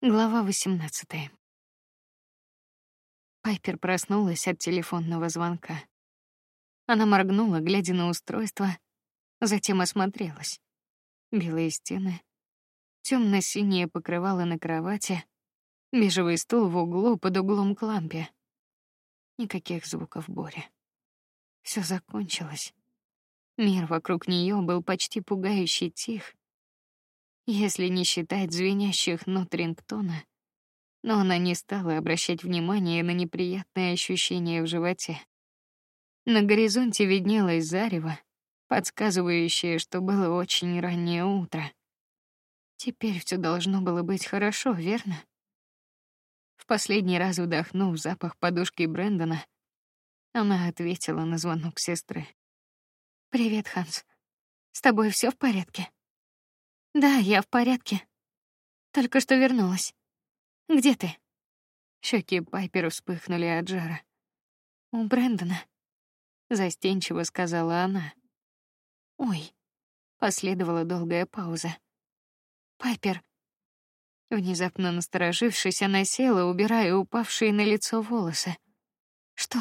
Глава 18. Пайпер проснулась от телефонного звонка. Она моргнула, глядя на устройство, затем осмотрелась. Белые стены, темно-синее покрывало на кровати, бежевый стул в углу под углом к лампе. Никаких звуков Бори. Все закончилось. Мир вокруг нее был почти пугающе тих, если не считать звенящих нот рингтона. Но она не стала обращать внимания на неприятные ощущения в животе. На горизонте виднелось зарево, подсказывающее, что было очень раннее утро. Теперь все должно было быть хорошо, верно? В последний раз вдохнув запах подушки Брэндона, она ответила на звонок сестры. Привет, Ханс. С тобой все в порядке? Да, я в порядке. Только что вернулась. Где ты? Щеки Пайпер вспыхнули от жара. У Брэндона. Застенчиво сказала она. Ой. Последовала долгая пауза. Пайпер. Внезапно насторожившись, она села, убирая упавшие на лицо волосы. Что?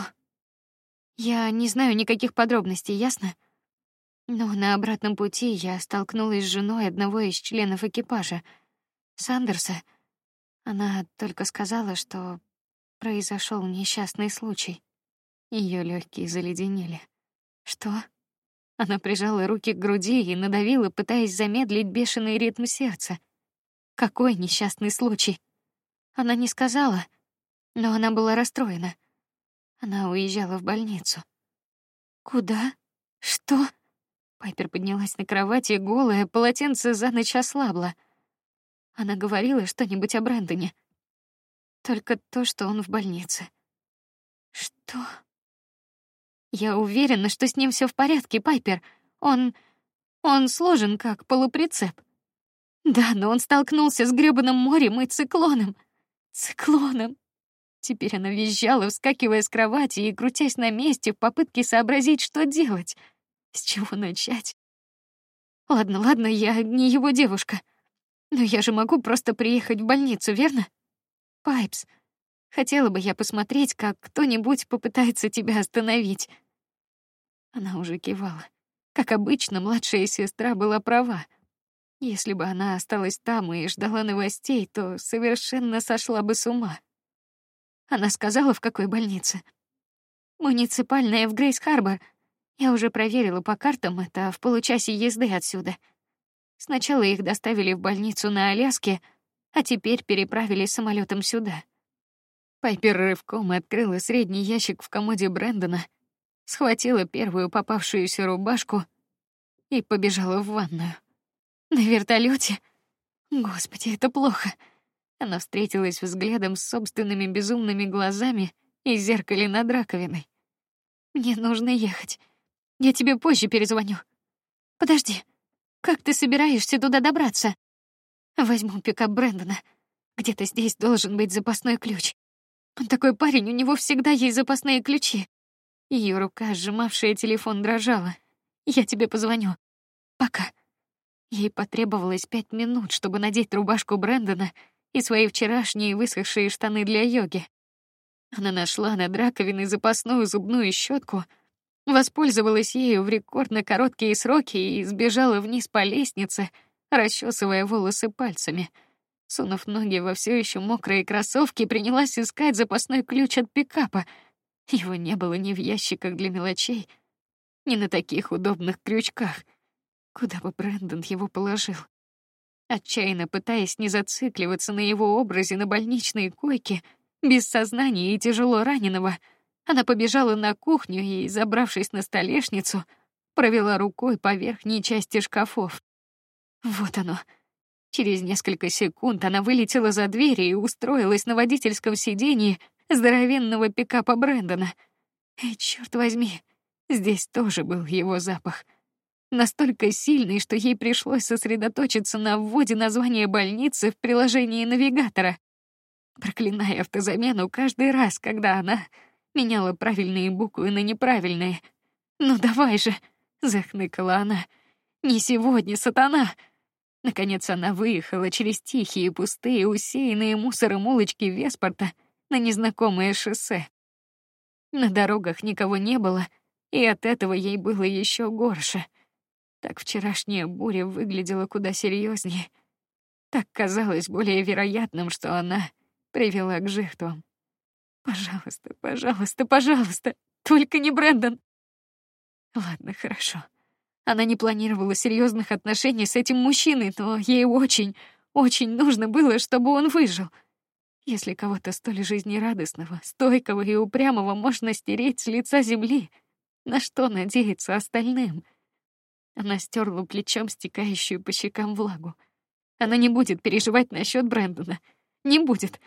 Я не знаю никаких подробностей, ясно? Но на обратном пути я столкнулась с женой одного из членов экипажа, Сандерса. Она только сказала, что произошел несчастный случай. Ее легкие заледенели. Что? Она прижала руки к груди и надавила, пытаясь замедлить бешеный ритм сердца. Какой несчастный случай? Она не сказала, но она была расстроена. Она уезжала в больницу. Куда? Что? Пайпер поднялась на кровати, голая, полотенце за ночь ослабло. Она говорила что-нибудь о Брэндоне. Только то, что он в больнице. Что? Я уверена, что с ним все в порядке, Пайпер. Он он сложен как полуприцеп. Да, но он столкнулся с грёбаным морем и циклоном. Циклоном. Теперь она визжала, вскакивая с кровати и крутясь на месте в попытке сообразить, что делать. С чего начать? Ладно, ладно, я не его девушка. Но я же могу просто приехать в больницу, верно? Пайпс, хотела бы я посмотреть, как кто-нибудь попытается тебя остановить. Она уже кивала. Как обычно, младшая сестра была права. Если бы она осталась там и ждала новостей, то совершенно сошла бы с ума. Она сказала, в какой больнице. Муниципальная в Грейс-Харбор. Я уже проверила по картам, это в получасе езды отсюда. Сначала их доставили в больницу на Аляске, а теперь переправили самолетом сюда. Пайпер рывком открыла средний ящик в комоде Брэндона, схватила первую попавшуюся рубашку и побежала в ванную. На вертолете. Господи, это плохо. Она встретилась взглядом с собственными безумными глазами и зеркале над раковиной. Мне нужно ехать. Я тебе позже перезвоню. Подожди. Как ты собираешься туда добраться? Возьму пикап Брэндона. Где-то здесь должен быть запасной ключ. Он такой парень, у него всегда есть запасные ключи. Ее рука, сжимавшая телефон, дрожала. Я тебе позвоню. Пока. Ей потребовалось пять минут, чтобы надеть рубашку Брэндона и свои вчерашние высохшие штаны для йоги. Она нашла над раковиной запасную зубную щетку, Воспользовалась ею в рекордно короткие сроки и сбежала вниз по лестнице, расчесывая волосы пальцами. Сунув ноги во все еще мокрые кроссовки, принялась искать запасной ключ от пикапа. Его не было ни в ящиках для мелочей, ни на таких удобных крючках. Куда бы Брэндон его положил? Отчаянно пытаясь не зацикливаться на его образе на больничной койке, без сознания и тяжело раненого — она побежала на кухню и, забравшись на столешницу, провела рукой по верхней части шкафов. Вот оно. Через несколько секунд она вылетела за дверь и устроилась на водительском сиденье здоровенного пикапа Брэндона. И черт возьми, здесь тоже был его запах. Настолько сильный, что ей пришлось сосредоточиться на вводе названия больницы в приложении навигатора, проклиная автозамену каждый раз, когда она меняла правильные буквы на неправильные. «Ну давай же!» — захныкала она. «Не сегодня, сатана!» Наконец она выехала через тихие, пустые, усеянные мусором улочки Веспорта на незнакомое шоссе. На дорогах никого не было, и от этого ей было еще горше. Так вчерашняя буря выглядела куда серьезнее. Так казалось более вероятным, что она привела к жертвам. Пожалуйста, пожалуйста, пожалуйста, только не Брэндон. Ладно, хорошо. Она не планировала серьезных отношений с этим мужчиной, но ей очень, очень нужно было, чтобы он выжил. Если кого-то столь жизнерадостного, стойкого и упрямого можно стереть с лица земли, на что надеяться остальным? Она стерла плечом стекающую по щекам влагу. Она не будет переживать насчет Брэндона. Не будет.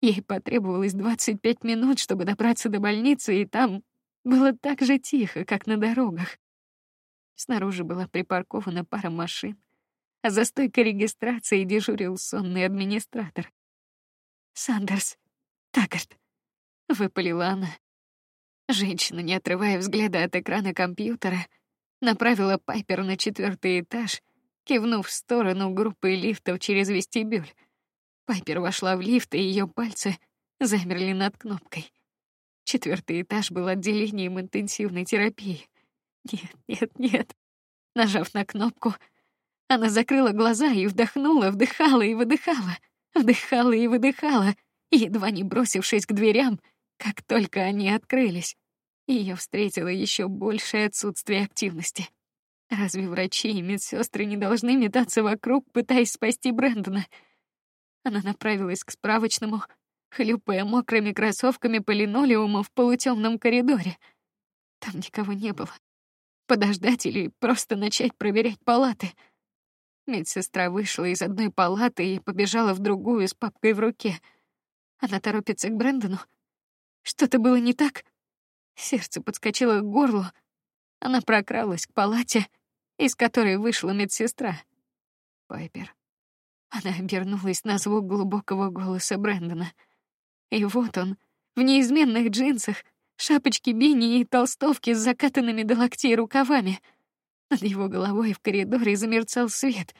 Ей потребовалось 25 минут, чтобы добраться до больницы, и там было так же тихо, как на дорогах. Снаружи была припаркована пара машин, а за стойкой регистрации дежурил сонный администратор. Сандерс, Такарт, выпалила она. Женщина, не отрывая взгляда от экрана компьютера, направила Пайпер на четвертый этаж, кивнув в сторону группы лифтов через вестибюль. Пайпер вошла в лифт, и ее пальцы замерли над кнопкой. Четвертый этаж был отделением интенсивной терапии. Нет, нет, нет. Нажав на кнопку, она закрыла глаза и вдохнула, вдыхала и выдыхала, вдыхала и выдыхала, едва не бросившись к дверям, как только они открылись. Ее встретило еще большее отсутствие активности. Разве врачи и медсестры не должны метаться вокруг, пытаясь спасти Брэндона? Она направилась к справочному, хлюпая мокрыми кроссовками по линолеуму в полутемном коридоре. Там никого не было подождать или просто начать проверять палаты. Медсестра вышла из одной палаты и побежала в другую с папкой в руке. Она торопится к Брэндону. Что-то было не так. Сердце подскочило к горлу. Она прокралась к палате, из которой вышла медсестра. Пайпер. Она обернулась на звук глубокого голоса Брэндона. И вот он, в неизменных джинсах, шапочки бини и толстовки с закатанными до локтей рукавами. Над его головой в коридоре замерцал свет,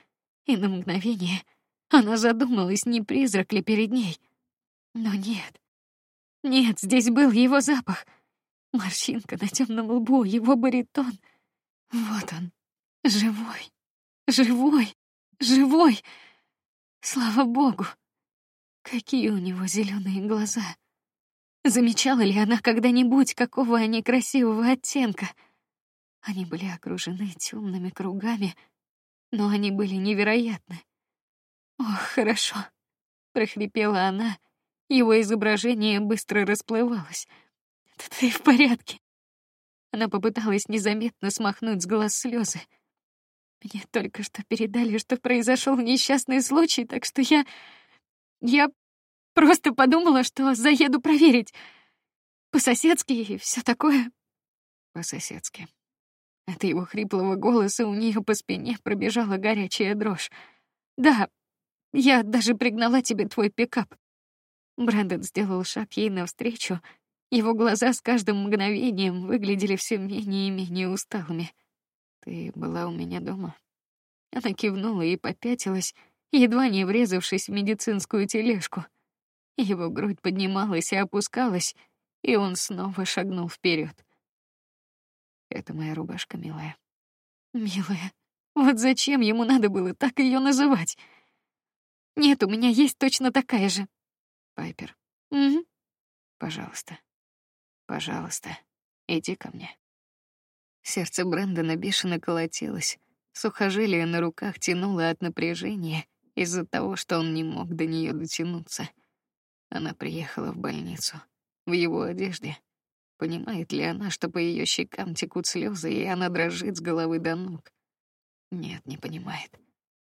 и на мгновение она задумалась, не призрак ли перед ней. Но нет, нет, здесь был его запах, морщинка на темном лбу, его баритон. Вот он, живой, живой, живой. Слава богу, какие у него зеленые глаза. Замечала ли она когда-нибудь, какого они красивого оттенка? Они были окружены темными кругами, но они были невероятны. Ох, хорошо, прохрипела она. Его изображение быстро расплывалось. Ты в порядке? Она попыталась незаметно смахнуть с глаз слезы. Мне только что передали, что произошел несчастный случай, так что я, я Просто подумала, что заеду проверить. По-соседски и все такое. По-соседски. От его хриплого голоса у нее по спине пробежала горячая дрожь. Да, я даже пригнала тебе твой пикап. Брэндон сделал шаг ей навстречу. Его глаза с каждым мгновением выглядели все менее и менее усталыми. Ты была у меня дома. Она кивнула и попятилась, едва не врезавшись в медицинскую тележку. Его грудь поднималась и опускалась, и он снова шагнул вперед. Это моя рубашка, милая. Милая. Вот зачем ему надо было так ее называть? Нет, у меня есть точно такая же. Пайпер. Угу. Пожалуйста. Пожалуйста, иди ко мне. Сердце Брэндона бешено колотилось, сухожилие на руках тянуло от напряжения из-за того, что он не мог до нее дотянуться. Она приехала в больницу в его одежде. Понимает ли она, что по ее щекам текут слезы, и она дрожит с головы до ног? Нет, не понимает.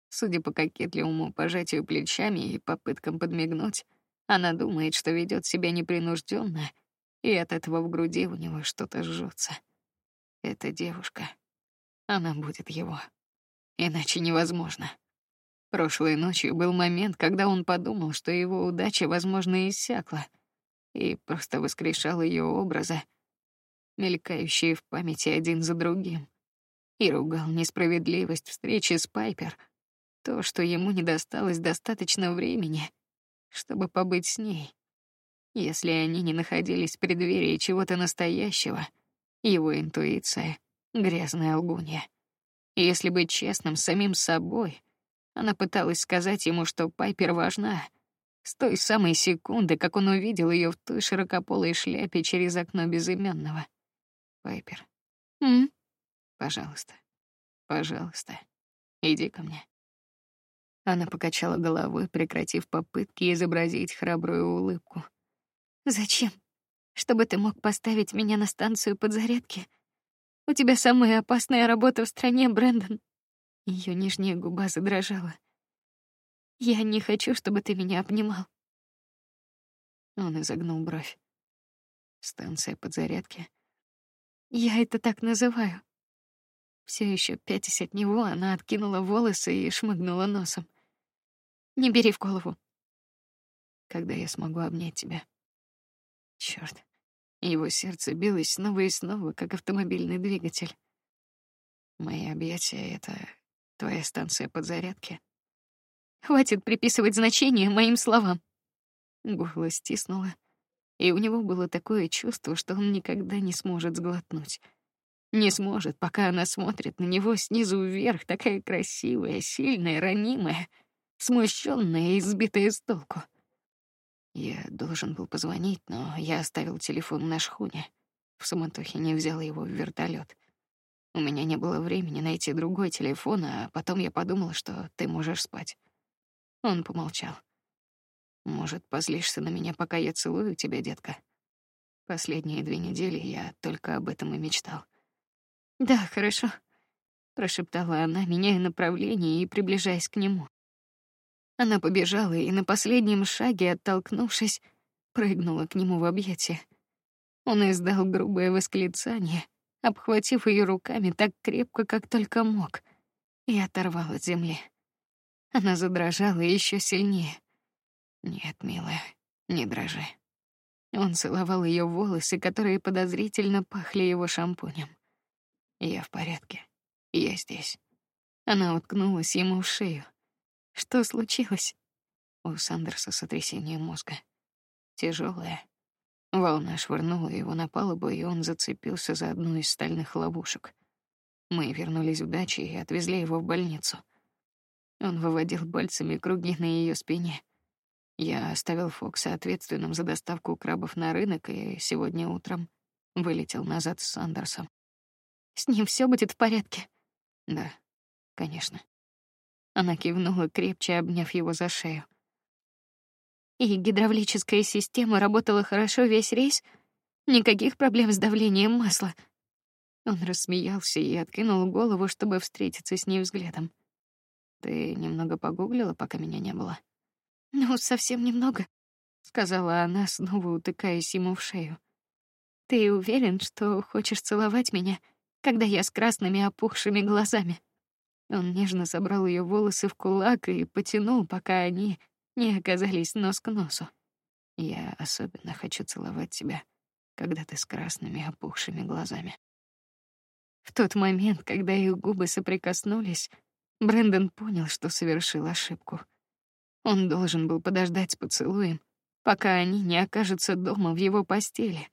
Судя по кокетливому пожатию плечами и попыткам подмигнуть, она думает, что ведет себя непринужденно, и от этого в груди у него что-то жжется. Эта девушка, она будет его, иначе невозможно. Прошлой ночью был момент, когда он подумал, что его удача, возможно, иссякла, и просто воскрешал ее образы, мелькающие в памяти один за другим, и ругал несправедливость встречи с Пайпер, то, что ему не досталось достаточно времени, чтобы побыть с ней. Если они не находились в преддверии чего-то настоящего, его интуиция — грязная лгунья. Если быть честным самим собой, она пыталась сказать ему, что Пайпер важна. С той самой секунды, как он увидел ее в той широкополой шляпе через окно безымянного. Пайпер. М? Пожалуйста. Пожалуйста. Иди ко мне. Она покачала головой, прекратив попытки изобразить храбрую улыбку. Зачем? Чтобы ты мог поставить меня на станцию подзарядки? У тебя самая опасная работа в стране, Брэндон. Ее нижняя губа задрожала. Я не хочу, чтобы ты меня обнимал. Он изогнул бровь. Станция подзарядки. Я это так называю. Все еще пятясь от него, она откинула волосы и шмыгнула носом. Не бери в голову. Когда я смогу обнять тебя? Черт! Его сердце билось снова и снова, как автомобильный двигатель. Мои объятия — это твоя станция подзарядки. Хватит приписывать значение моим словам. Горло стиснуло, и у него было такое чувство, что он никогда не сможет сглотнуть. Не сможет, пока она смотрит на него снизу вверх, такая красивая, сильная, ранимая, смущенная и сбитая с толку. Я должен был позвонить, но я оставил телефон на шхуне. В суматохе не взял его в вертолет. У меня не было времени найти другой телефон, а потом я подумал, что ты можешь спать. Он помолчал. Может, позлишься на меня, пока я целую тебя, детка? Последние две недели я только об этом и мечтал. Да, хорошо, прошептала она, меняя направление и приближаясь к нему. Она побежала и на последнем шаге, оттолкнувшись, прыгнула к нему в объятия. Он издал грубое восклицание, обхватив ее руками так крепко, как только мог, и оторвал от земли. Она задрожала еще сильнее. Нет, милая, не дрожи. Он целовал ее волосы, которые подозрительно пахли его шампунем. Я в порядке. Я здесь. Она уткнулась ему в шею. Что случилось? У Сандерса сотрясение мозга. Тяжелое. Волна швырнула его на палубу, и он зацепился за одну из стальных ловушек. Мы вернулись в дачу и отвезли его в больницу. Он выводил пальцами круги на ее спине. Я оставил Фокса ответственным за доставку крабов на рынок, и сегодня утром вылетел назад с Сандерсом. С ним все будет в порядке. Да, конечно. Она кивнула, крепче обняв его за шею. И гидравлическая система работала хорошо весь рейс. Никаких проблем с давлением масла. Он рассмеялся и откинул голову, чтобы встретиться с ней взглядом. Ты немного погуглила, пока меня не было? Ну, совсем немного, сказала она, снова утыкаясь ему в шею. Ты уверен, что хочешь целовать меня, когда я с красными опухшими глазами? Он нежно собрал ее волосы в кулак и потянул, пока они не оказались нос к носу. Я особенно хочу целовать тебя, когда ты с красными опухшими глазами. В тот момент, когда их губы соприкоснулись, Брэндон понял, что совершил ошибку. Он должен был подождать с поцелуем, пока они не окажутся дома в его постели,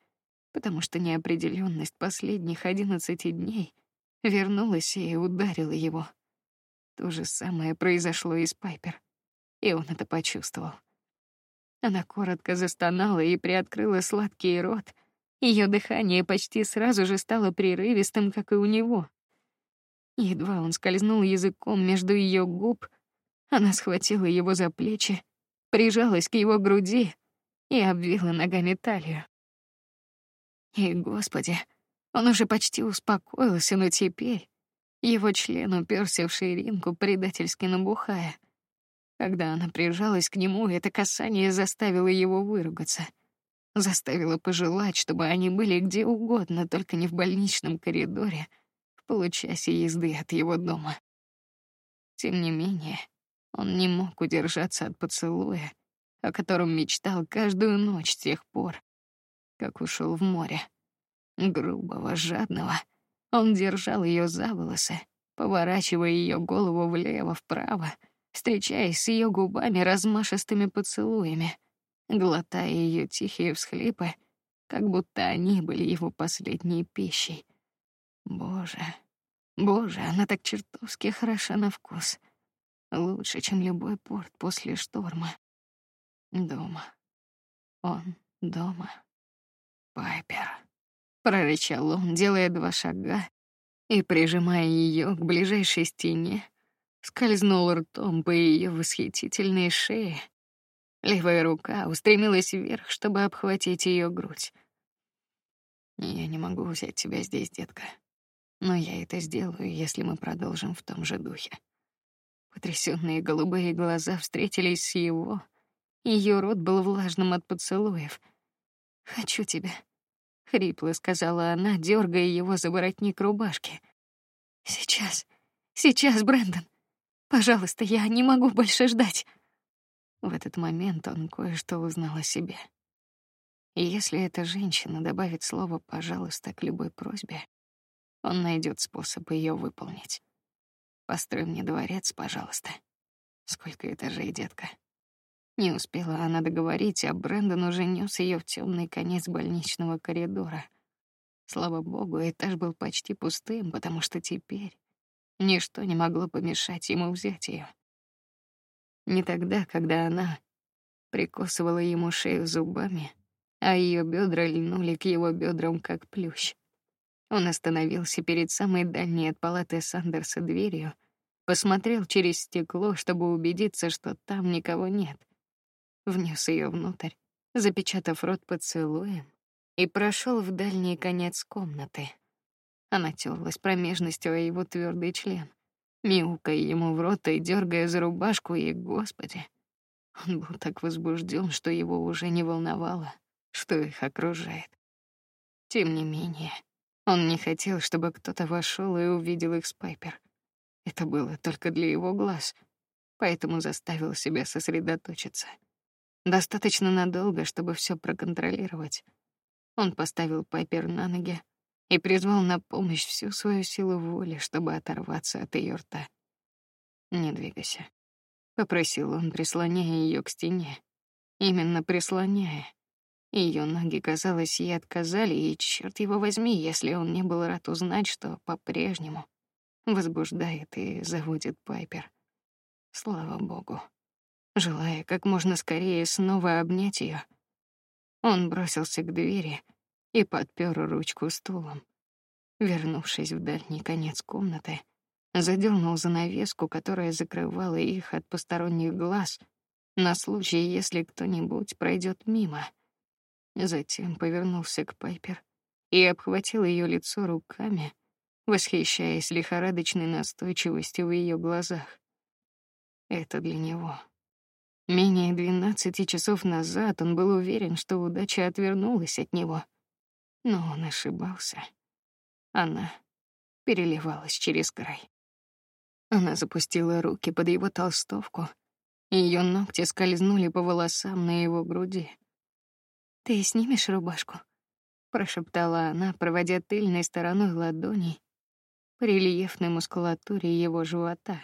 потому что неопределенность последних одиннадцати дней вернулась и ударила его. То же самое произошло и с Пайпер, и он это почувствовал. Она коротко застонала и приоткрыла сладкий рот. Ее дыхание почти сразу же стало прерывистым, как и у него. Едва он скользнул языком между ее губ, она схватила его за плечи, прижалась к его груди и обвила ногами талию. И, господи, он уже почти успокоился, но теперь его член уперся в ширинку, предательски набухая. Когда она прижалась к нему, это касание заставило его выругаться, заставило пожелать, чтобы они были где угодно, только не в больничном коридоре, в получасе езды от его дома. Тем не менее, он не мог удержаться от поцелуя, о котором мечтал каждую ночь с тех пор, как ушел в море, грубого, жадного он держал ее за волосы, поворачивая ее голову влево, вправо, встречаясь с ее губами размашистыми поцелуями, глотая ее тихие всхлипы, как будто они были его последней пищей. Боже, боже, она так чертовски хороша на вкус, лучше, чем любой порт после шторма. Дома, он дома. Пайпер, прорычал он, делая два шага и прижимая ее к ближайшей стене, скользнул ртом по ее восхитительной шее. Левая рука устремилась вверх, чтобы обхватить ее грудь. Я не могу взять тебя здесь, детка, но я это сделаю, если мы продолжим в том же духе. Потрясенные голубые глаза встретились с его. Ее рот был влажным от поцелуев. Хочу тебя, хрипло сказала она, дергая его за воротник рубашки. Сейчас, сейчас, Брэндон. Пожалуйста, я не могу больше ждать. В этот момент он кое-что узнал о себе. И если эта женщина добавит слово «пожалуйста» к любой просьбе, он найдет способ ее выполнить. Построй мне дворец, пожалуйста. Сколько этажей, детка? Не успела она договорить, а Брэндон уже нес ее в темный конец больничного коридора. Слава богу, этаж был почти пустым, потому что теперь Ничто не могло помешать ему взять ее. Не тогда, когда она прикусывала ему шею зубами, а ее бедра льнули к его бедрам как плющ. Он остановился перед самой дальней от палаты Сандерса дверью, посмотрел через стекло, чтобы убедиться, что там никого нет. Внес ее внутрь, запечатав рот поцелуем, и прошел в дальний конец комнаты. Она терлась промежностью о его твердый член, мяукая ему в рот и дергая за рубашку, и, господи, он был так возбужден, что его уже не волновало, что их окружает. Тем не менее, он не хотел, чтобы кто-то вошел и увидел их с Пайпер. Это было только для его глаз, поэтому заставил себя сосредоточиться. Достаточно надолго, чтобы все проконтролировать. Он поставил Пайпер на ноги, и призвал на помощь всю свою силу воли, чтобы оторваться от ее рта. Не двигайся, попросил он, прислоняя ее к стене. Именно прислоняя. Ее ноги, казалось, ей отказали, и черт его возьми, если он не был рад узнать, что по-прежнему возбуждает и заводит Пайпер. Слава богу. Желая как можно скорее снова обнять ее, он бросился к двери и подпер ручку стулом. Вернувшись в дальний конец комнаты, задернул занавеску, которая закрывала их от посторонних глаз, на случай, если кто-нибудь пройдет мимо. Затем повернулся к Пайпер и обхватил ее лицо руками, восхищаясь лихорадочной настойчивостью в ее глазах. Это для него. Менее двенадцати часов назад он был уверен, что удача отвернулась от него. Но он ошибался. Она переливалась через край. Она запустила руки под его толстовку, ее ногти скользнули по волосам на его груди. Ты снимешь рубашку? прошептала она, проводя тыльной стороной ладони по рельефной мускулатуре его живота.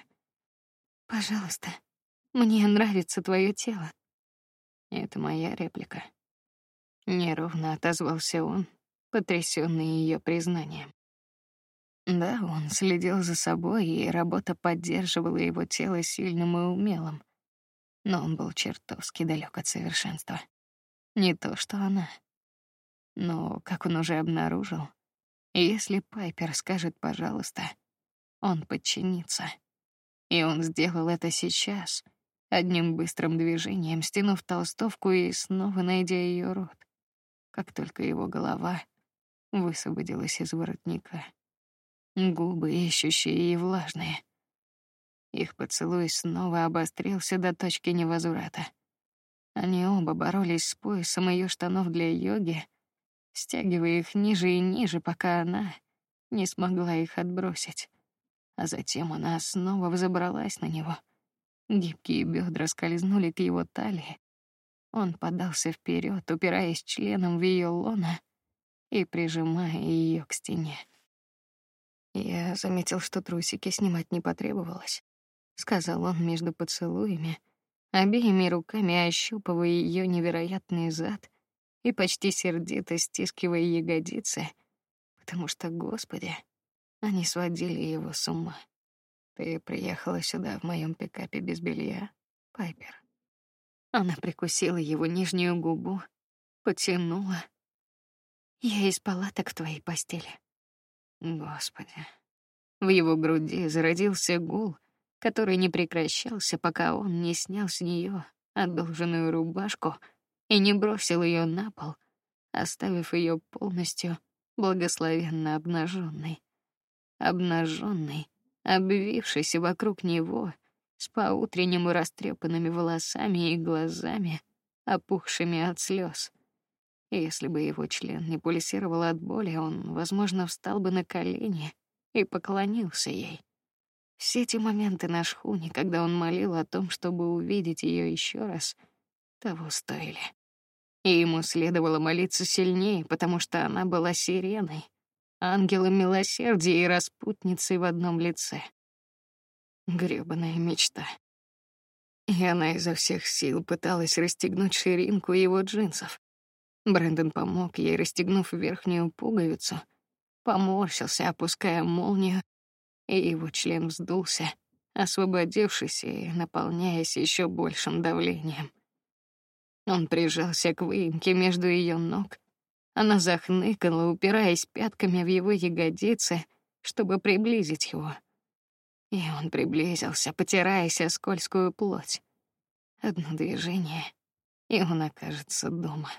Пожалуйста, мне нравится твое тело. Это моя реплика. Неровно отозвался он, потрясенный ее признанием. Да, он следил за собой, и работа поддерживала его тело сильным и умелым, но он был чертовски далек от совершенства. Не то, что она. Но, как он уже обнаружил, если Пайпер скажет «пожалуйста», он подчинится. И он сделал это сейчас, одним быстрым движением, стянув толстовку и снова найдя ее рот. Как только его голова высвободилась из воротника. Губы ищущие и влажные. Их поцелуй снова обострился до точки невозврата. Они оба боролись с поясом ее штанов для йоги, стягивая их ниже и ниже, пока она не смогла их отбросить. А затем она снова взобралась на него. Гибкие бедра скользнули к его талии. Он подался вперед, упираясь членом в ее лоно, и прижимая ее к стене. Я заметил, что трусики снимать не потребовалось. сказал он между поцелуями, обеими руками ощупывая ее невероятный зад и почти сердито стискивая ягодицы, потому что, господи, они сводили его с ума. Ты приехала сюда в моем пикапе без белья, Пайпер. Она прикусила его нижнюю губу, потянула. Я из палаток в твоей постели. Господи. В его груди зародился гул, который не прекращался, пока он не снял с нее одолженную рубашку и не бросил ее на пол, оставив ее полностью благословенно обнаженной, обнаженной, обвившейся вокруг него с по-утреннему растрепанными волосами и глазами, опухшими от слез. Если бы его член не пульсировал от боли, он, возможно, встал бы на колени и поклонился ей. Все эти моменты на шхуне, когда он молил о том, чтобы увидеть ее еще раз, того стоили и ему следовало молиться сильнее, потому что она была сиреной, ангелом милосердия и распутницей в одном лице. Грёбаная мечта. И она изо всех сил пыталась расстегнуть ширинку его джинсов. Брэндон помог ей, расстегнув верхнюю пуговицу, поморщился, опуская молнию, и его член вздулся, освободившись и наполняясь еще большим давлением. Он прижался к выемке между ее ног. Она захныкала, упираясь пятками в его ягодицы, чтобы приблизить его. И он приблизился, потираясь о скользкую плоть. Одно движение, и он окажется дома.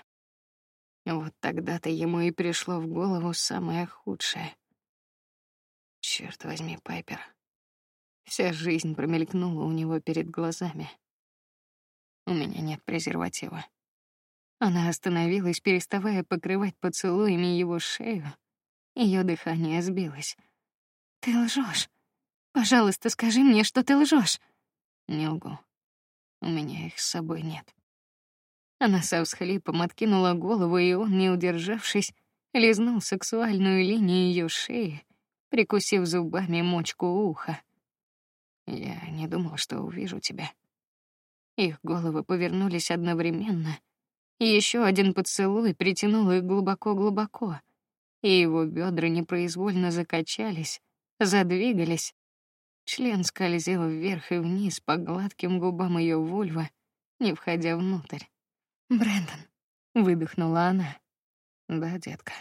Вот тогда-то ему и пришло в голову самое худшее. Черт возьми, Пайпер. Вся жизнь промелькнула у него перед глазами. У меня нет презерватива. Она остановилась, переставая покрывать поцелуями его шею. Ее дыхание сбилось. Ты лжешь. Пожалуйста, скажи мне, что ты лжешь. Не лгу. У меня их с собой нет. Она со всхлипом откинула голову, и он, не удержавшись, лизнул сексуальную линию ее шеи, прикусив зубами мочку уха. Я не думал, что увижу тебя. Их головы повернулись одновременно. Еще один поцелуй притянул их глубоко-глубоко, и его бедра непроизвольно закачались, задвигались. Член скользил вверх и вниз по гладким губам ее вульвы, не входя внутрь. Брэндон, выдохнула она. Да, детка.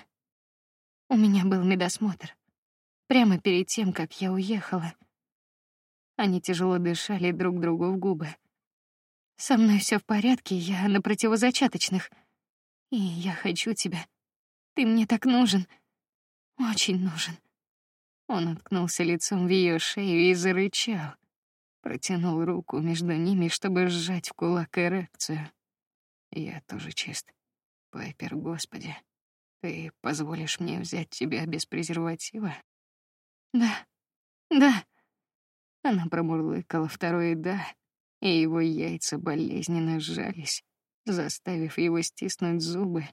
У меня был медосмотр. Прямо перед тем, как я уехала. Они тяжело дышали друг другу в губы. Со мной все в порядке, я на противозачаточных. И я хочу тебя. Ты мне так нужен. Очень нужен. Он уткнулся лицом в ее шею и зарычал. Протянул руку между ними, чтобы сжать в кулак эрекцию. Я тоже чист. Пайпер, Господи, ты позволишь мне взять тебя без презерватива? Да, да. Она промурлыкала второе «да», и его яйца болезненно сжались, заставив его стиснуть зубы,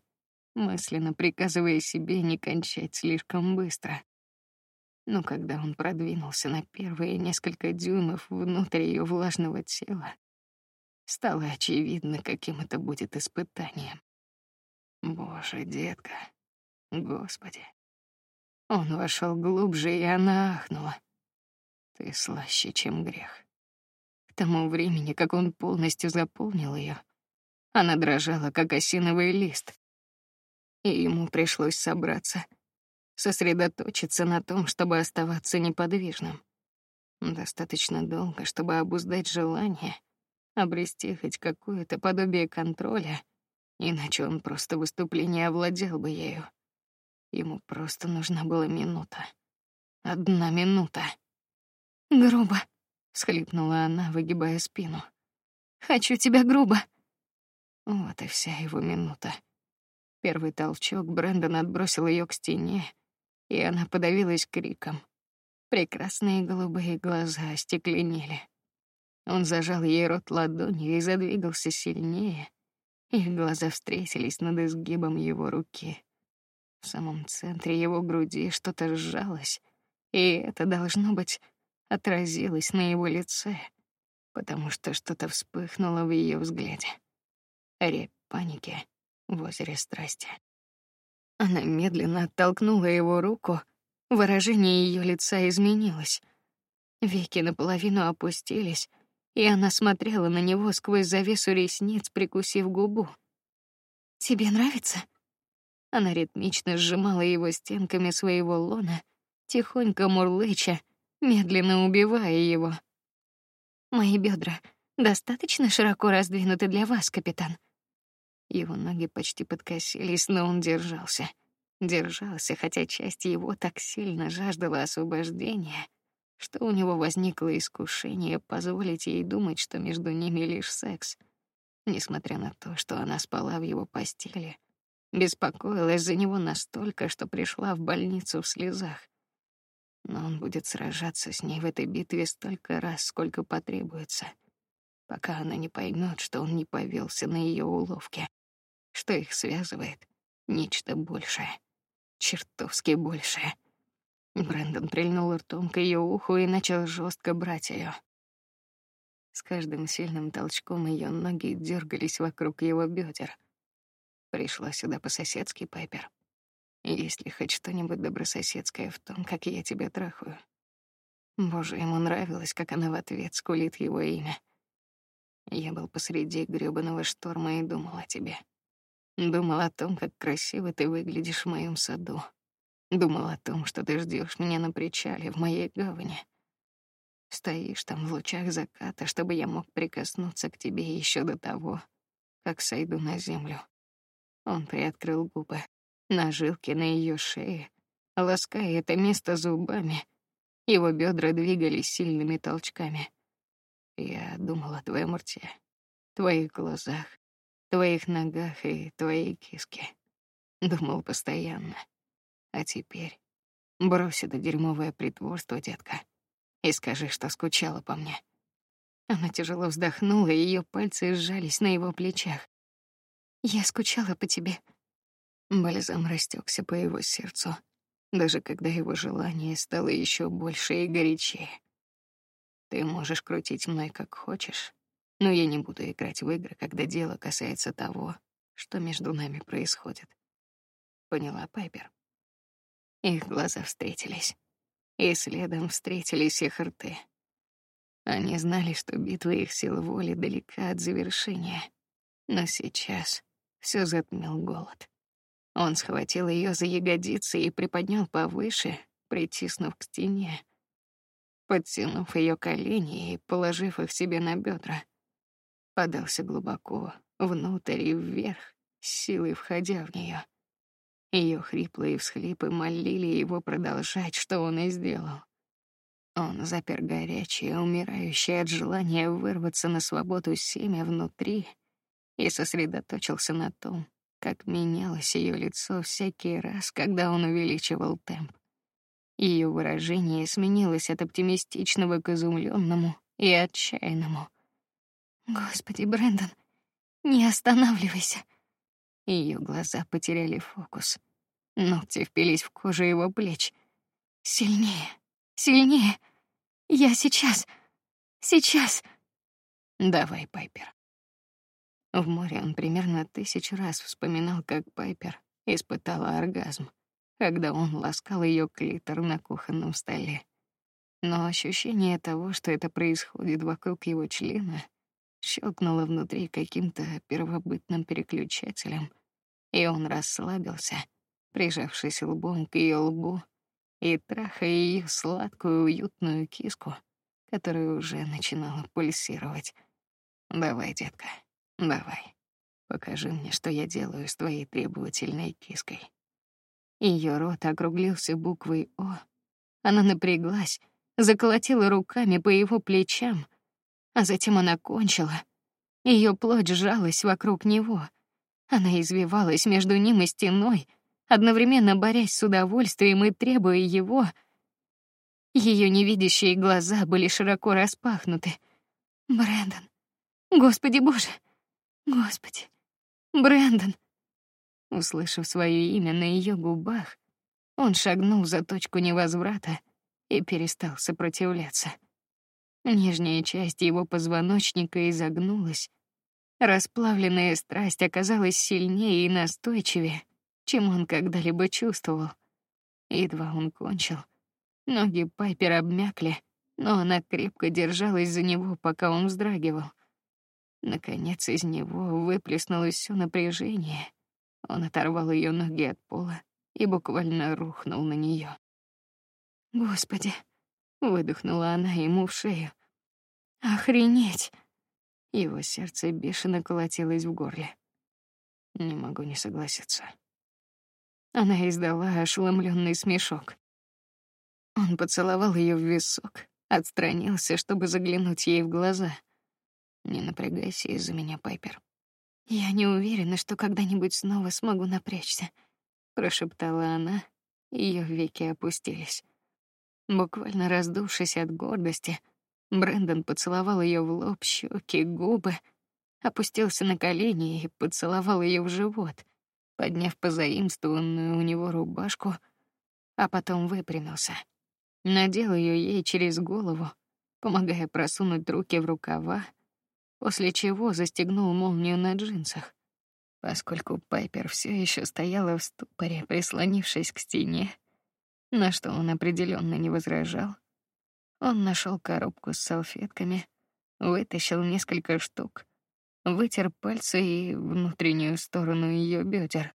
мысленно приказывая себе не кончать слишком быстро. Но когда он продвинулся на первые несколько дюймов внутрь ее влажного тела, стало очевидно, каким это будет испытанием. Боже, детка, Господи! Он вошел глубже, и она ахнула. Ты слаще, чем грех тому времени, как он полностью заполнил ее, она дрожала, как осиновый лист. И ему пришлось собраться, сосредоточиться на том, чтобы оставаться неподвижным. Достаточно долго, чтобы обуздать желание, обрести хоть какое-то подобие контроля, иначе он просто выступление овладел бы ею. Ему просто нужна была минута. Одна минута. Грубо, всхлипнула она, выгибая спину. Хочу тебя грубо. Вот и вся его минута. Первый толчок Брэндон отбросил ее к стене, и она подавилась криком. Прекрасные голубые глаза остекленели. Он зажал ей рот ладонью и задвигался сильнее. Их глаза встретились над изгибом его руки. В самом центре его груди что-то сжалось, и это должно быть отразилось на его лице, потому что что-то вспыхнуло в ее взгляде. Рябь паники в озере страсти. Она медленно оттолкнула его руку, выражение ее лица изменилось. Веки наполовину опустились, и она смотрела на него сквозь завесу ресниц, прикусив губу. Тебе нравится? Она ритмично сжимала его стенками своего лона, тихонько мурлыча, медленно убивая его. Мои бедра достаточно широко раздвинуты для вас, капитан. Его ноги почти подкосились, но он держался. Держался, хотя часть его так сильно жаждала освобождения, что у него возникло искушение позволить ей думать, что между ними лишь секс, несмотря на то, что она спала в его постели, беспокоилась за него настолько, что пришла в больницу в слезах. Но он будет сражаться с ней в этой битве столько раз, сколько потребуется, пока она не поймет, что он не повелся на ее уловки, что их связывает нечто большее, чертовски большее. Брэндон прильнул ртом к ее уху и начал жестко брать ее. С каждым сильным толчком ее ноги дергались вокруг его бедер. Пришла сюда по-соседски, Пайпер. Есть ли хоть что-нибудь добрососедское в том, как я тебя трахаю? Боже, ему нравилось, как она в ответ скулит его имя. Я был посреди грёбаного шторма и думал о тебе. Думал о том, как красиво ты выглядишь в моем саду. Думал о том, что ты ждешь меня на причале в моей гавани. Стоишь там в лучах заката, чтобы я мог прикоснуться к тебе еще до того, как сойду на землю. Он приоткрыл губы, на жилке на ее шее, лаская это место зубами. Его бедра двигались сильными толчками. Я думал о твоем рте, твоих глазах, твоих ногах и твоей киске. Думал постоянно. А теперь брось это дерьмовое притворство, детка, и скажи, что скучала по мне. Она тяжело вздохнула, и ее пальцы сжались на его плечах. Я скучала по тебе. Бальзам растекся по его сердцу, даже когда его желание стало еще больше и горячее. Ты можешь крутить мной как хочешь, но я не буду играть в игры, когда дело касается того, что между нами происходит. Поняла, Пайпер? Их глаза встретились, и следом встретились их рты. Они знали, что битва их сил воли далека от завершения, но сейчас все затмил голод. Он схватил ее за ягодицы и приподнял повыше, притиснув к стене, подтянув ее колени и положив их себе на бедра. Подался глубоко внутрь и вверх, силой входя в нее. Ее хриплые всхлипы молили его продолжать, что он и сделал. Он запер горячее, умирающее от желания вырваться на свободу семя внутри и сосредоточился на том, как менялось ее лицо всякий раз, когда он увеличивал темп. Ее выражение сменилось от оптимистичного к изумленному и отчаянному. Господи, Брэндон, не останавливайся. Ее глаза потеряли фокус. Ногти впились в кожу его плеч. Сильнее, сильнее. Я сейчас, сейчас. Давай, Пайпер. В море он примерно тысячу раз вспоминал, как Пайпер испытала оргазм, когда он ласкал ее клитор на кухонном столе. Но ощущение того, что это происходит вокруг его члена, щелкнуло внутри каким-то первобытным переключателем, и он расслабился, прижавшись лбом к ее лбу и трахая ее сладкую уютную киску, которая уже начинала пульсировать. Давай, детка, давай, покажи мне, что я делаю с твоей требовательной киской. Ее рот округлился буквой О. Она напряглась, заколотила руками по его плечам, а затем она кончила. Ее плоть сжалась вокруг него. Она извивалась между ним и стеной, одновременно борясь с удовольствием и требуя его. Ее невидящие глаза были широко распахнуты. Брэндон, Господи Боже, Господи, Брэндон. Услышав свое имя на ее губах, он шагнул за точку невозврата и перестал сопротивляться. Нижняя часть его позвоночника изогнулась. Расплавленная страсть оказалась сильнее и настойчивее, чем он когда-либо чувствовал. Едва он кончил, ноги Пайпер обмякли, но она крепко держалась за него, пока он вздрагивал. Наконец из него выплеснулось все напряжение. Он оторвал ее ноги от пола и буквально рухнул на нее. Господи, выдохнула она ему в шею. Охренеть! Его сердце бешено колотилось в горле. Не могу не согласиться. Она издала ошеломленный смешок. Он поцеловал ее в висок, отстранился, чтобы заглянуть ей в глаза. Не напрягайся из-за меня, Пайпер. Я не уверена, что когда-нибудь снова смогу напрячься, прошептала она. Ее веки опустились. Буквально раздувшись от гордости, Брэндон поцеловал ее в лоб, щеки, губы, опустился на колени и поцеловал ее в живот, подняв позаимствованную у него рубашку, а потом выпрямился, надел ее ей через голову, помогая просунуть руки в рукава, после чего застегнул молнию на джинсах. Поскольку Пайпер все еще стояла в ступоре, прислонившись к стене, на что он определенно не возражал, он нашел коробку с салфетками, вытащил несколько штук, вытер пальцы и внутреннюю сторону ее бедер.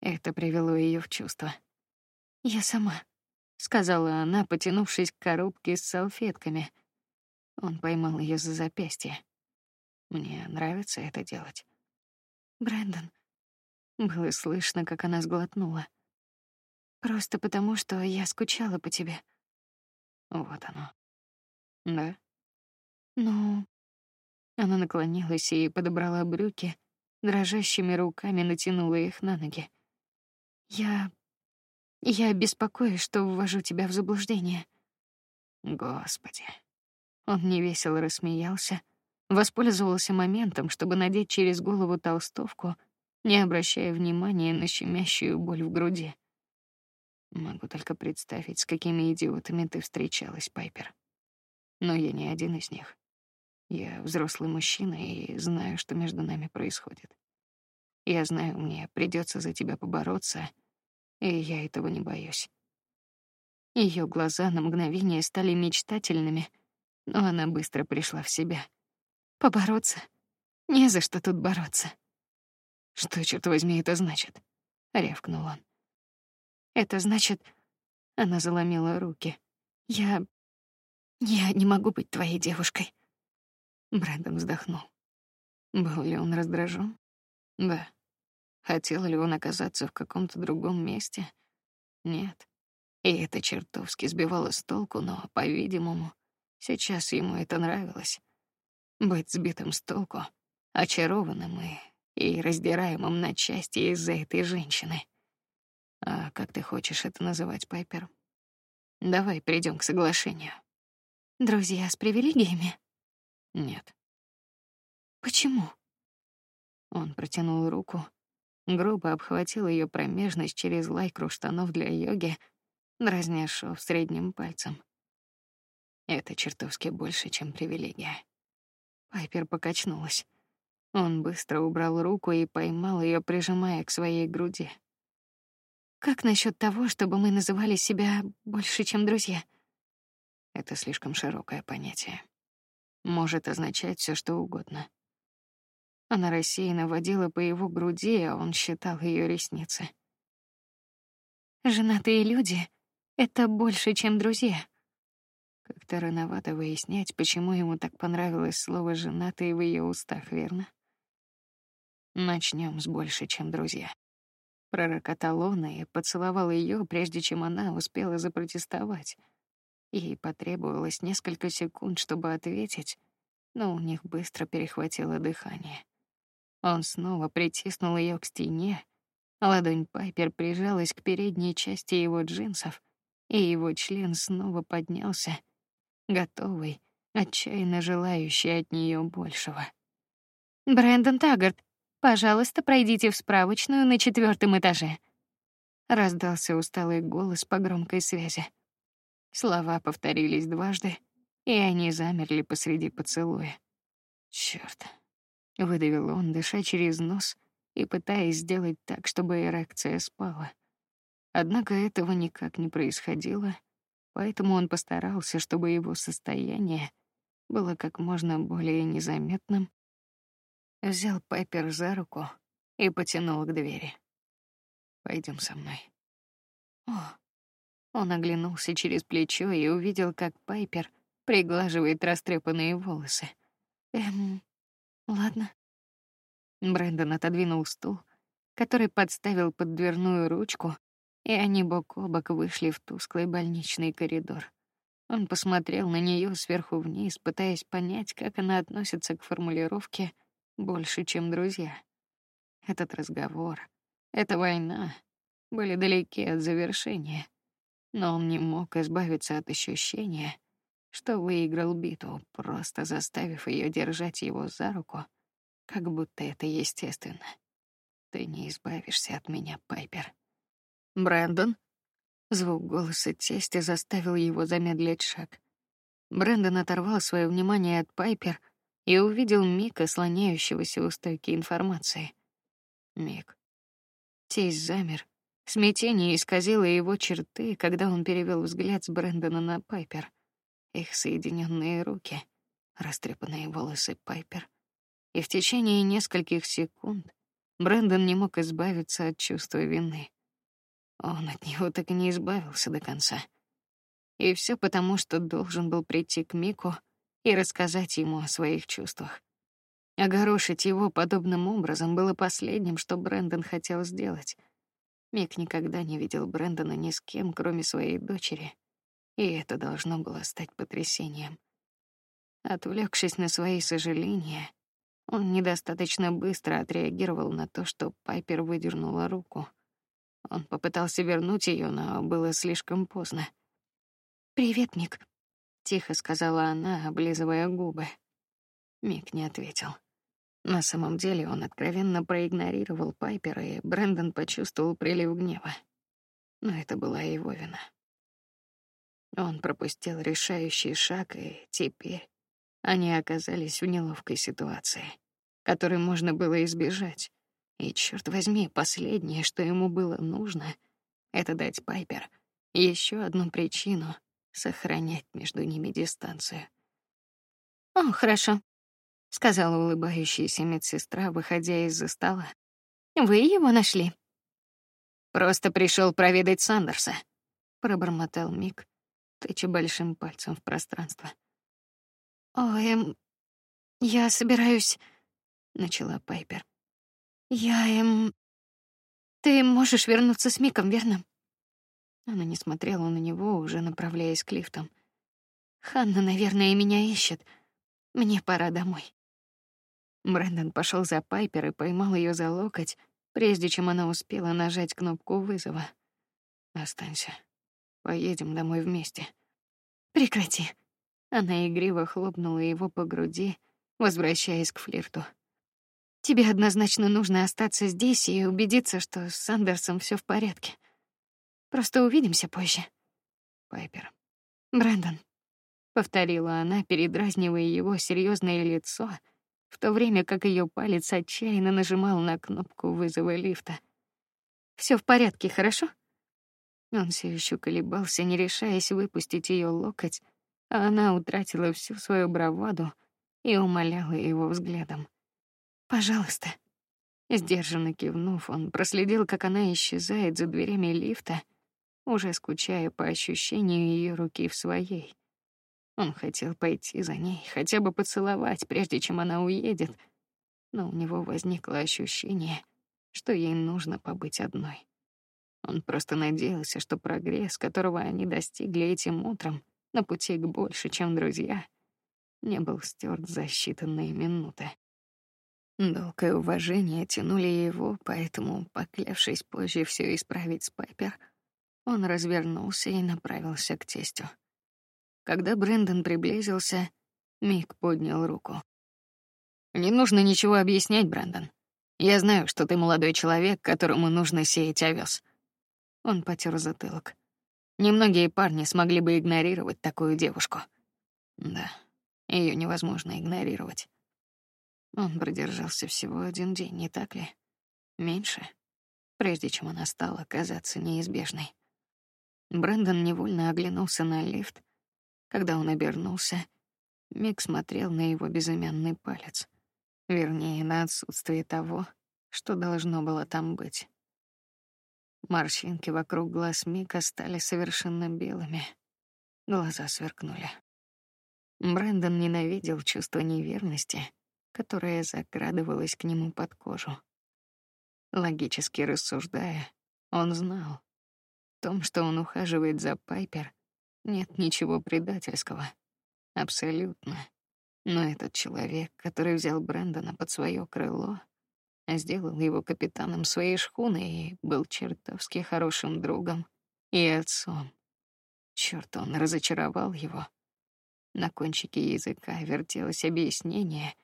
Это привело ее в чувство. Я сама, сказала она, потянувшись к коробке с салфетками. Он поймал ее за запястье. Мне нравится это делать. Брэндон. Было слышно, как она сглотнула. Просто потому, что я скучала по тебе. Вот оно. Да. Ну. Она наклонилась и подобрала брюки, дрожащими руками натянула их на ноги. Я я беспокоюсь, что ввожу тебя в заблуждение. Господи. Он невесело рассмеялся, воспользовался моментом, чтобы надеть через голову толстовку, не обращая внимания на щемящую боль в груди. Могу только представить, с какими идиотами ты встречалась, Пайпер. Но я не один из них. Я взрослый мужчина и знаю, что между нами происходит. Я знаю, мне придется за тебя побороться, и я этого не боюсь. Ее глаза на мгновение стали мечтательными, но она быстро пришла в себя. Побороться? Не за что тут бороться. Что черт возьми это значит? рявкнул он. Это значит, она заломила руки. Я я не могу быть твоей девушкой. Брэндон вздохнул. Был ли он раздражен? Да. Хотел ли он оказаться в каком-то другом месте? Нет. И это чертовски сбивало с толку, но, по-видимому, сейчас ему это нравилось быть сбитым с толку, очарованным и, и раздираемым на части из-за этой женщины. А как ты хочешь это называть, Пайпер? Давай придем к соглашению. Друзья с привилегиями? Нет. Почему? Он протянул руку, грубо обхватил ее промежность через лайкру штанов для йоги, дразня шов средним пальцем. Это чертовски больше, чем привилегия. Пайпер покачнулась. Он быстро убрал руку и поймал ее, прижимая к своей груди. Как насчет того, чтобы мы называли себя больше, чем друзья? Это слишком широкое понятие. Может означать все, что угодно. Она рассеянно водила по его груди, а он считал ее ресницы. Женатые люди — это больше, чем друзья. Как-то рановато выяснять, почему ему так понравилось слово "женатый" в ее устах, верно? Начнем с больше, чем друзья. Пророкотал он и поцеловал ее, прежде чем она успела запротестовать. Ей потребовалось несколько секунд, чтобы ответить, но у них быстро перехватило дыхание. Он снова притиснул ее к стене, ладонь Пайпер прижалась к передней части его джинсов, и его член снова поднялся, готовый, отчаянно желающий от нее большего. Брэндон Таггарт, пожалуйста, пройдите в справочную на четвертом этаже. Раздался усталый голос по громкой связи. Слова повторились дважды, и они замерли посреди поцелуя. Черт! выдавил он, дыша через нос и пытаясь сделать так, чтобы эрекция спала. Однако этого никак не происходило, поэтому он постарался, чтобы его состояние было как можно более незаметным. Взял Пайпер за руку и потянул к двери. Пойдем со мной. О, он оглянулся через плечо и увидел, как Пайпер приглаживает растрепанные волосы. Эм, ладно. Брэндон отодвинул стул, который подставил под дверную ручку, и они бок о бок вышли в тусклый больничный коридор. Он посмотрел на нее сверху вниз, пытаясь понять, как она относится к формулировке больше, чем друзья. Этот разговор, эта война были далеки от завершения но он не мог избавиться от ощущения, что выиграл битву, просто заставив ее держать его за руку, как будто это естественно. Ты не избавишься от меня, Пайпер. Брэндон. Звук голоса тестя заставил его замедлить шаг. Брэндон оторвал свое внимание от Пайпер и увидел Мика, слоняющегося у стойки информации. Мик. Тесть замер, Смятение исказило его черты, когда он перевел взгляд с Брэндона на Пайпер. Их соединенные руки, растрепанные волосы Пайпер. И в течение нескольких секунд Брэндон не мог избавиться от чувства вины. Он от него так и не избавился до конца. И все потому, что должен был прийти к Мику и рассказать ему о своих чувствах. Огорошить его подобным образом было последним, что Брэндон хотел сделать. Мик никогда не видел Брэндона ни с кем, кроме своей дочери, и это должно было стать потрясением. Отвлекшись на свои сожаления, он недостаточно быстро отреагировал на то, что Пайпер выдернула руку. Он попытался вернуть ее, но было слишком поздно. Привет, Мик, тихо сказала она, облизывая губы. Мик не ответил. На самом деле он откровенно проигнорировал Пайпера, и Брэндон почувствовал прилив гнева. Но это была его вина. Он пропустил решающий шаг, и теперь они оказались в неловкой ситуации, которой можно было избежать. И черт возьми, последнее, что ему было нужно, это дать Пайпер еще одну причину сохранять между ними дистанцию. О, хорошо, сказала улыбающаяся медсестра, выходя из-за стола. Вы его нашли? Просто пришел проведать Сандерса, пробормотал Мик, тыча большим пальцем в пространство. О, эм, я собираюсь, начала Пайпер. Я эм, ты можешь вернуться с Миком, верно? Она не смотрела на него, уже направляясь к лифтам. Ханна, наверное, меня ищет. Мне пора домой. Брэндон пошел за Пайпер и поймал ее за локоть, прежде чем она успела нажать кнопку вызова. Останься. Поедем домой вместе. Прекрати. Она игриво хлопнула его по груди, возвращаясь к флирту. Тебе однозначно нужно остаться здесь и убедиться, что с Сандерсом все в порядке. Просто увидимся позже. Пайпер. Брэндон, повторила она, передразнивая его серьезное лицо в то время как ее палец отчаянно нажимал на кнопку вызова лифта. Все в порядке, хорошо? Он все еще колебался, не решаясь выпустить ее локоть, а она утратила всю свою браваду и умоляла его взглядом. Пожалуйста. Сдержанно кивнув, он проследил, как она исчезает за дверями лифта, уже скучая по ощущению ее руки в своей. Он хотел пойти за ней, хотя бы поцеловать, прежде чем она уедет, но у него возникло ощущение, что ей нужно побыть одной. Он просто надеялся, что прогресс, которого они достигли этим утром, на пути к больше, чем друзья, не был стерт за считанные минуты. Долг и уважение тянули его, поэтому, поклявшись позже все исправить с Пайпер, он развернулся и направился к тестю. Когда Брэндон приблизился, Мик поднял руку. Не нужно ничего объяснять, Брэндон. Я знаю, что ты молодой человек, которому нужно сеять овес. Он потер затылок. Немногие парни смогли бы игнорировать такую девушку. Да, ее невозможно игнорировать. Он продержался всего один день, не так ли? Меньше, прежде чем она стала казаться неизбежной. Брэндон невольно оглянулся на лифт. Когда он обернулся, Мик смотрел на его безымянный палец, вернее, на отсутствие того, что должно было там быть. Морщинки вокруг глаз Мика стали совершенно белыми. Глаза сверкнули. Брэндон ненавидел чувство неверности, которое закрадывалось к нему под кожу. Логически рассуждая, он знал, в том, что он ухаживает за Пайпер, нет ничего предательского. Абсолютно. Но этот человек, который взял Брэндона под свое крыло, сделал его капитаном своей шхуны и был чертовски хорошим другом и отцом. Черт, он разочаровал его. На кончике языка вертелось объяснение,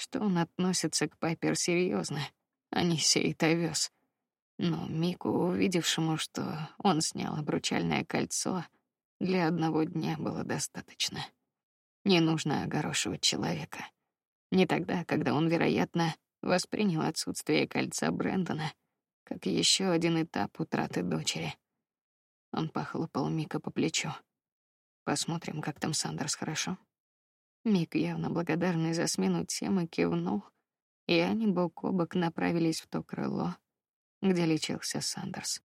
что он относится к Пайпер серьезно, а не сеет овес. Но Мику, увидевшему, что он снял обручальное кольцо, для одного дня было достаточно. Не нужно огорошивать человека. Не тогда, когда он, вероятно, воспринял отсутствие кольца Брэндона как еще один этап утраты дочери. Он похлопал Мика по плечу. Посмотрим, как там Сандерс, хорошо? Мик, явно благодарный за смену темы, кивнул, и они бок о бок направились в то крыло, где лечился Сандерс.